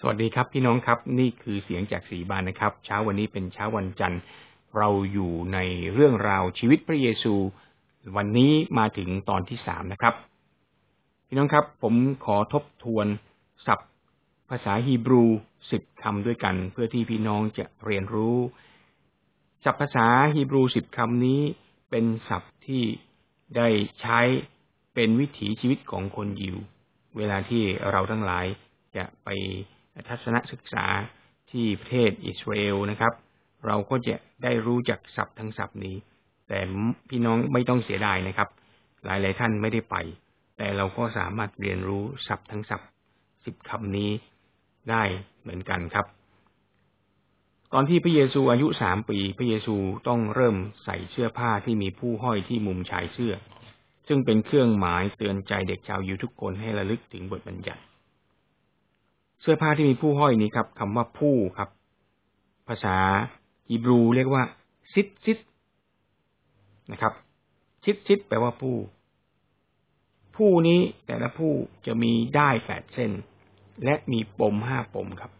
สวัสดีครับพี่น้องครับ นี่คือเสียงจากสีบานนะครับ เช้าวันนี้เป็นเช้าวันจันทร์ เราอยู่ในเรื่องราวชีวิตพระเยซู วันนี้มาถึงตอนที่สามนะครับ พี่น้องครับผมขอทบทวนศัพท์ภาษาฮีบรูสิบคำด้วยกัน เพื่อที่พี่น้องจะเรียนรู้ศัพท์ภาษาฮีบรูสิบคำนี้เป็นศัพท์ที่ได้ใช้เป็นวิถีชีวิตของคนยิว เวลาที่เราทั้งหลายจะไป ทัศนศึกษาที่ประเทศอิสราเอลนะครับ เราก็จะได้รู้จักศัพท์ทั้งศัพท์นี้ แต่พี่น้องไม่ต้องเสียดายนะครับ หลายหลายท่านไม่ได้ไป แต่เราก็สามารถเรียนรู้ศัพท์ทั้งศัพท์สิบคำนี้ได้เหมือนกันครับ ตอนที่พระเยซูอายุสามปี พระเยซูต้องเริ่มใส่เสื้อผ้าที่มีผู้ห้อยที่มุมชายเสื้อ ซึ่งเป็นเครื่องหมายเตือนใจเด็กชาวยิวทุกคนให้ระลึกถึงบทบัญญัติ เสื้อผ้าที่มีผู้ห้อยนี้ครับคำว่าผู้ครับ ภาษาฮีบรูเรียกว่า ซิดซิดนะครับ ซิดซิดแปลว่าผู้ ผู้นี้แต่ละผู้จะมีได้แปดเส้น และมีปมห้าปมครับ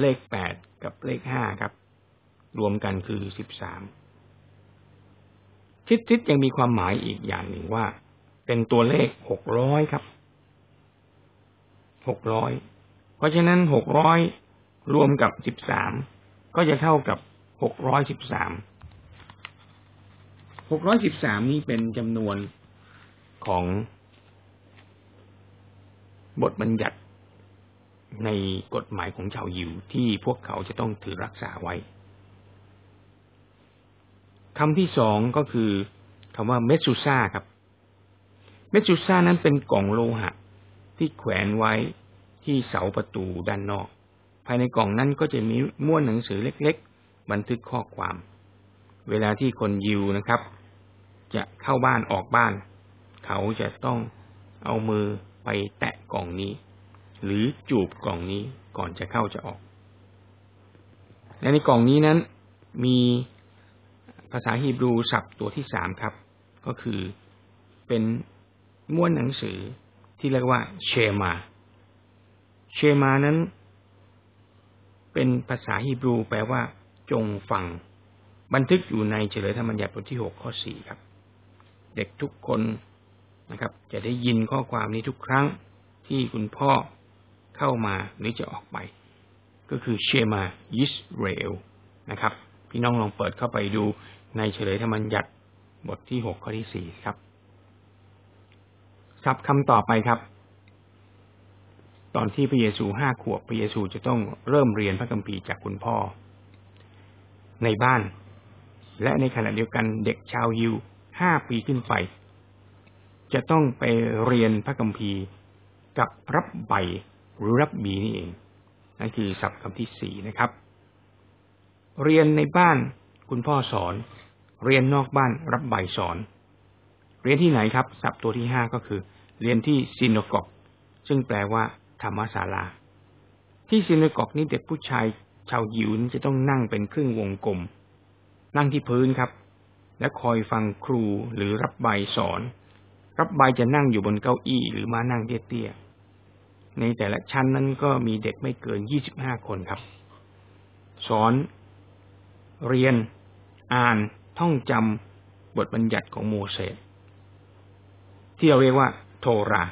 เลขแปดกับเลขห้าครับ รวมกันคือสิบสามชิดชิดยังมีความหมายอีกอย่างหนึ่งว่า เป็นตัวเลขหกร้อยครับ หกร้อย เพราะฉะนั้นหกร้อยรวมกับสิบสามก็จะเท่ากับหกร้อยสิบสาม หกร้อยสิบสามนี้เป็นจำนวนของบทบัญญัติในกฎหมายของชาวยิวที่พวกเขาจะต้องถือรักษาไว้คำที่สองก็คือคำว่าเมสุซาครับ เมสุซานั้นเป็นกล่องโลหะ ที่แขวนไว้ที่เสาประตูด้านนอก ภายในกล่องนั้นก็จะมีม้วนหนังสือเล็กๆ บันทึกข้อความ เวลาที่คนยิวนะครับ จะเข้าบ้านออกบ้าน เขาจะต้องเอามือไปแตะกล่องนี้ หรือจูบกล่องนี้ก่อนจะเข้าจะออก และในกล่องนี้นั้นมีภาษาฮีบรูศัพท์ตัวที่สามครับ ก็คือเป็นม้วนหนังสือ ที่เรียกว่า เชมา เชมานั้น เป็นภาษาฮีบรู แปลว่า จงฟัง บันทึกอยู่ในเฉลยธรรมบัญญัติบทที่หกข้อสี่ครับ เด็กทุกคนนะครับ จะได้ยินข้อความนี้ทุกครั้งที่คุณพ่อเข้ามาหรือจะออกไป ก็คือเชมายิสเรลนะครับ พี่น้องลองเปิดเข้าไปดูในเฉลยธรรมบัญญัติบทที่หกข้อที่สี่ครับ ครับคำต่อไปครับ ตอนที่พระเยซูห้าขวบพระเยซูจะต้องเริ่มเรียนพระคัมภีร์จากคุณพ่อ ในบ้าน และในขณะเดียวกันเด็กชาวยิวห้าปีขึ้นไปจะต้องไปเรียนพระคัมภีร์กับรับใบหรือรับบีนี่เองนั่นคือศัพท์คำที่สี่นะครับ เรียนในบ้านคุณพ่อสอน เรียนนอกบ้านรับใบสอน เรียนที่ไหนครับศัพท์ตัวที่ห้าก็คือ เรียนที่ซินโกกซึ่งแปลว่าธรรมศาลา ที่ซินโกกนี้เด็กผู้ชายชาวยิวจะต้องนั่งเป็นครึ่งวงกลม นั่งที่พื้นครับ และคอยฟังครูหรือรับใบสอน รับใบจะนั่งอยู่บนเก้าอี้หรือมานั่งเตี้ยๆในแต่ละชั้นนั้นก็มีเด็กไม่เกินยี่สิบห้าคนครับ สอน เรียน อ่าน ท่องจำบทบัญญัติของโมเสส ที่เราเรียกว่า โทรา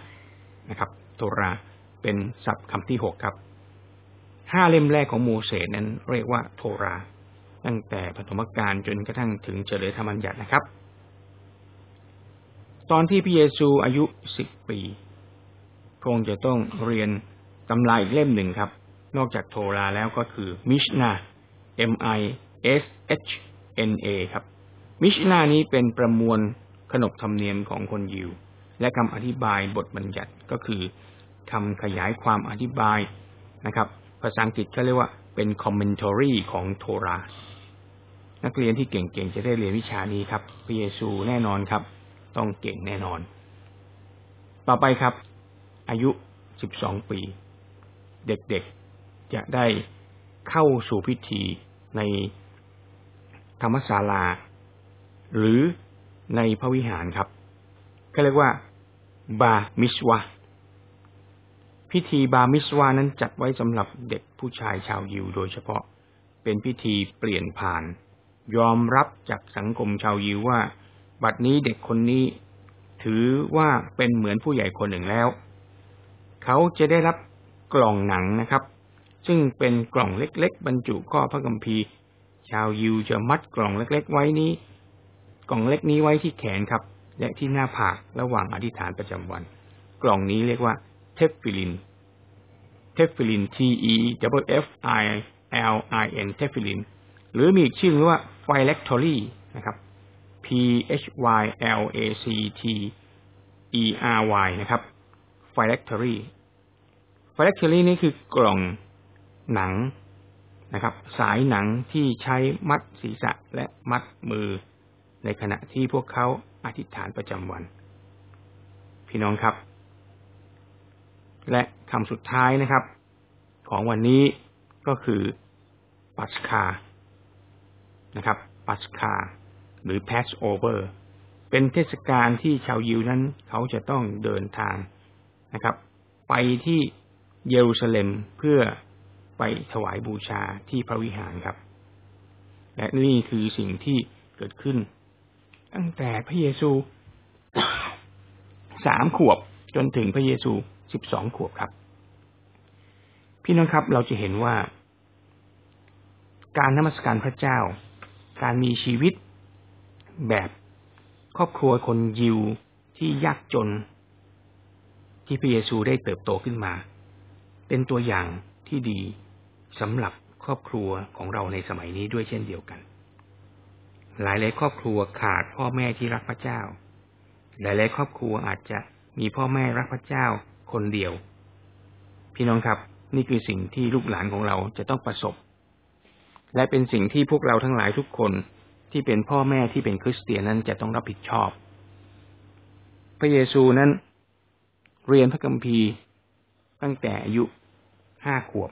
นะครับ โทราเป็นศัพท์คำที่หกครับห้าเล่มแรกของโมเสสนั้นเรียกว่าโทรา ตั้งแต่ปฐมกาลจนกระทั่งถึงเฉลยธรรมัญญัตินะครับ ตอนที่พระเยซูอายุสิบปีพระองค์จะต้องเรียนตำราอีกเล่มหนึ่งครับ นอกจากโทราแล้วก็คือมิชนา M I S H N A ครับ มิชนานี้เป็นประมวลขนบธรรมเนียมของคนยิว และคำอธิบายบทบัญญัติก็คือคำขยายความอธิบายนะครับ ภาษาอังกฤษเขาเรียกว่าเป็น commentary ของโทรานักเรียนที่เก่งๆจะได้เรียนวิชานี้ครับพระเยซูแน่นอนครับ ต้องเก่งแน่นอน ต่อไปครับ อายุ12ปี เด็กๆจะได้เข้าสู่พิธีในธรรมศาลา หรือในพระวิหารครับเขาเรียกว่า บามิสวาพิธีบามิสวานั้นจัดไว้สำหรับเด็กผู้ชายชาวยิวโดยเฉพาะ เป็นพิธีเปลี่ยนผ่าน ยอมรับจากสังคมชาวยิวว่า บัดนี้เด็กคนนี้ ถือว่าเป็นเหมือนผู้ใหญ่คนหนึ่งแล้ว เขาจะได้รับกล่องหนังนะครับ ซึ่งเป็นกล่องเล็ก ๆ บรรจุข้อพระคัมภีร์ ชาวยิวจะมัดกล่องเล็ก ๆ ไว้นี้ กล่องเล็กนี้ไว้ที่แขนครับ และที่หน้าผากระหว่างอธิษฐานประจำวัน กล่องนี้เรียกว่า tefillin tefillin T E W F I L I N tefillin หรือมีอีกชื่อว่า phylactery นะครับ P H Y L A C T E R Y นะครับ phylactery phylactery นี่คือกล่องหนังนะครับ สายหนังที่ใช้มัดศีรษะและมัดมือในขณะที่พวกเขา อธิษฐานประจำวัน พี่น้องครับ และคำสุดท้ายนะครับ ของวันนี้ก็คือปัสคานะครับ ปัสคา หรือ Passover เป็นเทศกาลที่ชาวยิวนั้น เขาจะต้องเดินทางนะครับ ไปที่เยรูซาเล็มเพื่อไปถวายบูชาที่พระวิหารครับ และนี่คือสิ่งที่เกิดขึ้น ตั้งแต่พระเยซูสามขวบจนถึงพระเยซูสิบสองขวบครับ พี่น้องครับเราจะเห็นว่า การนมัสการพระเจ้า การมีชีวิตแบบครอบครัวคนยิวที่ยากจน ที่พระเยซูได้เติบโตขึ้นมา เป็นตัวอย่างที่ดีสำหรับครอบครัวของเราในสมัยนี้ด้วยเช่นเดียวกัน หลายหลายครอบครัวขาดพ่อแม่ที่รักพระเจ้า หลายหลายครอบครัวอาจจะมีพ่อแม่รักพระเจ้าคนเดียว พี่น้องครับ นี่คือสิ่งที่ลูกหลานของเราจะต้องประสบ และเป็นสิ่งที่พวกเราทั้งหลายทุกคนที่เป็นพ่อแม่ที่เป็นคริสเตียนนั้นจะต้องรับผิดชอบ พระเยซูนั้น เรียนพระคัมภีร์ตั้งแต่อายุห้าขวบ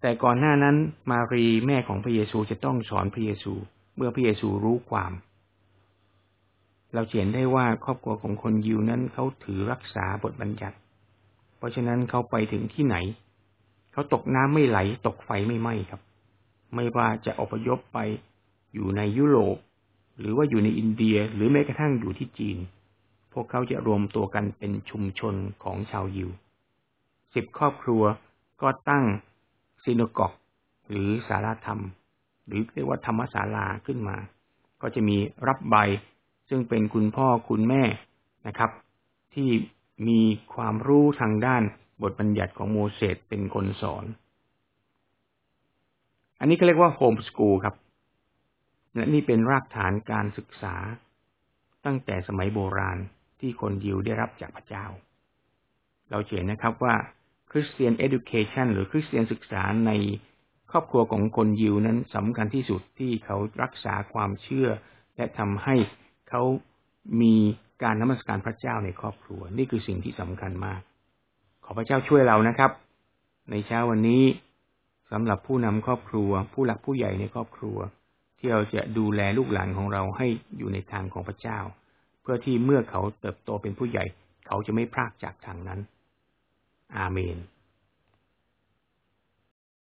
แต่ก่อนหน้านั้นมารีแม่ของพระเยซูจะต้องสอนพระเยซู มื่อพระเยซูรู้ความ เราเห็นได้ว่าครอบครัวของคนยิวนั้นเขาถือรักษาบทบัญญัติ เพราะฉะนั้นเขาไปถึงที่ไหน เขาตกน้ำไม่ไหล ตกไฟไม่ไหม้ครับ ไม่ว่าจะอพยพไปอยู่ในยุโรป หรือว่าอยู่ในอินเดียหรือแม้กระทั่งอยู่ที่จีน พวกเขาจะรวมตัวกันเป็นชุมชนของชาวยิวสิบครอบครัวก็ตั้งซินกอกหรือสาราธรรม หรือเรียกว่าธรรมศาลาขึ้นมา ก็จะมีรับใบ ซึ่งเป็นคุณพ่อคุณแม่นะครับ ที่มีความรู้ทางด้านบทบัญญัติของโมเสสเป็นคนสอน อันนี้ก็เรียกว่าโฮมสกูลครับ และนี่เป็นรากฐานการศึกษา ตั้งแต่สมัยโบราณที่คนยิวได้รับจากพระเจ้า เราเห็นนะครับว่าคริสเตียนเอดูเคชันหรือคริสเตียนศึกษาใน ครอบครัวของคนยิวนั้นสำคัญที่สุดที่เขารักษาความเชื่อ และทำให้เขามีการนมัสการพระเจ้าในครอบครัว นี่คือสิ่งที่สำคัญมาก ขอพระเจ้าช่วยเรานะครับ ในเช้าวันนี้สำหรับผู้นำครอบครัว ผู้หลักผู้ใหญ่ในครอบครัว ที่เราจะดูแลลูกหลานของเราให้อยู่ในทางของพระเจ้า เพื่อที่เมื่อเขาเติบโตเป็นผู้ใหญ่ เขาจะไม่พลากจากทางนั้น อาเมน